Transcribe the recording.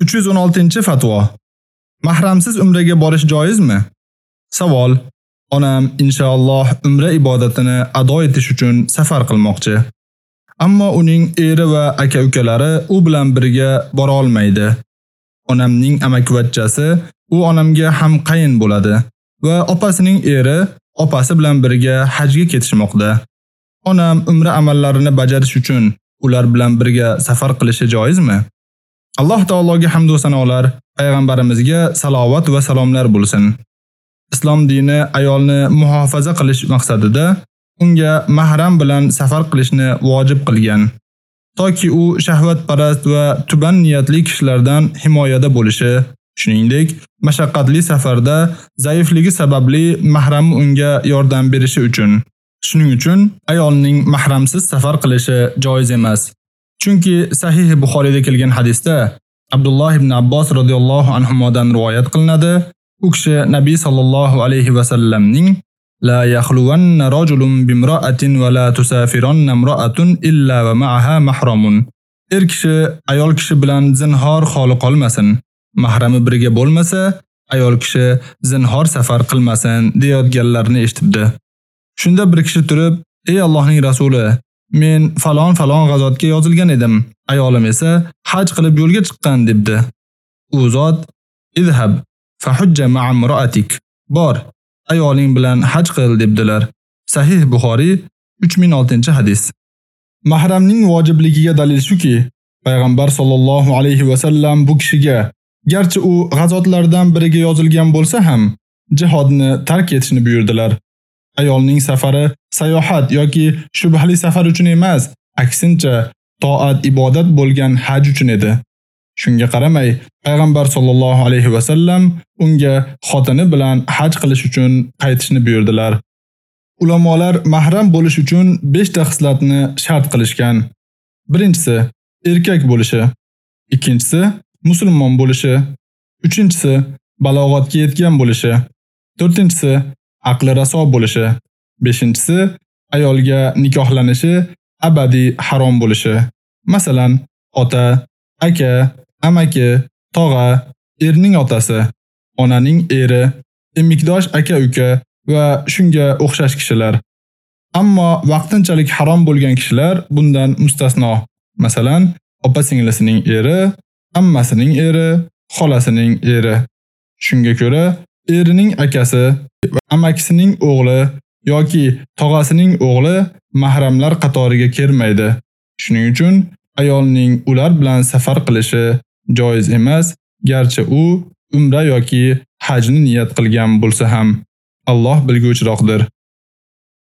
316-fatvo. Mahramsiz umraga borish joizmi? Savol: Onam inshaalloh umra ibodatini ado etish uchun safar qilmoqchi. Ammo uning eri va aka-ukalari u bilan birga bora olmaydi. Onamning amakivachchasi u onamga ham qayin bo'ladi va opasining eri opasi bilan birga hajga ketishmoqda. Onam umra amallarini bajarish uchun ular bilan birga safar qilishi joizmi? Alloh taologa hamd va sanolar, payg'ambarimizga salovat va salomlar bo'lsin. Islom dini ayolni muhofaza qilish maqsadida unga mahram bilan safar qilishni vojib qilgan. Toki u shahvatparast va tuban niyatli kishilardan himoyada bo'lishi, shuningdek, mashaqqatli safarda zaifligi sababli mahram unga yordam berishi uchun. Shuning uchun ayolning mahramsiz safar qilishi joiz emas. Chunki Sahih Buxoriyda kelgan hadisda Abdulloh ibn Abbos radhiyallohu anhumodan rivoyat qilinadi. U kishi Nabiy sallallohu alayhi va sallamning la yakhluwan rajulun bimra'atin va la tusafiranna imra'atun illa va ma'aha mahramun. Er kishi ayol kishi bilan zinhor xoli qolmasin. Mahrami birga bo'lmasa, ayol kishi zinhor safar qilmasin deyotganlarni eshitibdi. Shunda bir kishi turib, "Ey Allohning rasuli, Men falon falon g'azotga yozilgan edim. Ayolim esa haj qilib yo'lga chiqqan debdi. U zot: "Izhab fahujja ma'a imra'atik." Bor, ayoling bilan haj qil debdilar. Sahih Buxoriy 3006-hadis. Mahramning vojibligiga dalil shuki, payg'ambar sollallohu alayhi va sallam bu kishiga garchi u g'azotlardan biriga yozilgan bo'lsa ham jihodni tark etishni buyurdilar. Ayolning safari sayohat yoki shubhali safar uchun emas, aksincha toat ibodat bo'lgan haj uchun edi. Shunga qaramay, payg'ambar sollallohu alayhi va sallam unga xotini bilan haj qilish uchun qaytishni buyurdilar. Ulamolar mahram bo'lish uchun 5 ta xislatni shart qilishgan. Birinchisi erkak bo'lishi, ikkinchisi musulmon bo'lishi, uchinchisi balog'atga yetgan bo'lishi, to'rtinchisi aqli raso bo'lishi, beshinchisi ayolga nikohlanishi abadiy harom bo'lishi. Masalan, ota, aka, amaki, tog'a, erning otasi, onaning eri, emikdosh aka-uka va shunga o'xshash kishilar. Ammo vaqtinchalik harom bo'lgan kishilar bundan mustasno. Masalan, opa-singlisining eri, ammasining eri, xolasining eri. Shunga ko'ra, erining akasi amakisining o'g'li yoki tog'asining o'g'li mahramlar qatoriga kirmaydi. Shuning uchun ayolning ular bilan safar qilishi joiz emas, garchi u umra yoki hajni niyat qilgan bo'lsa ham. Alloh bilguvchiroqdir.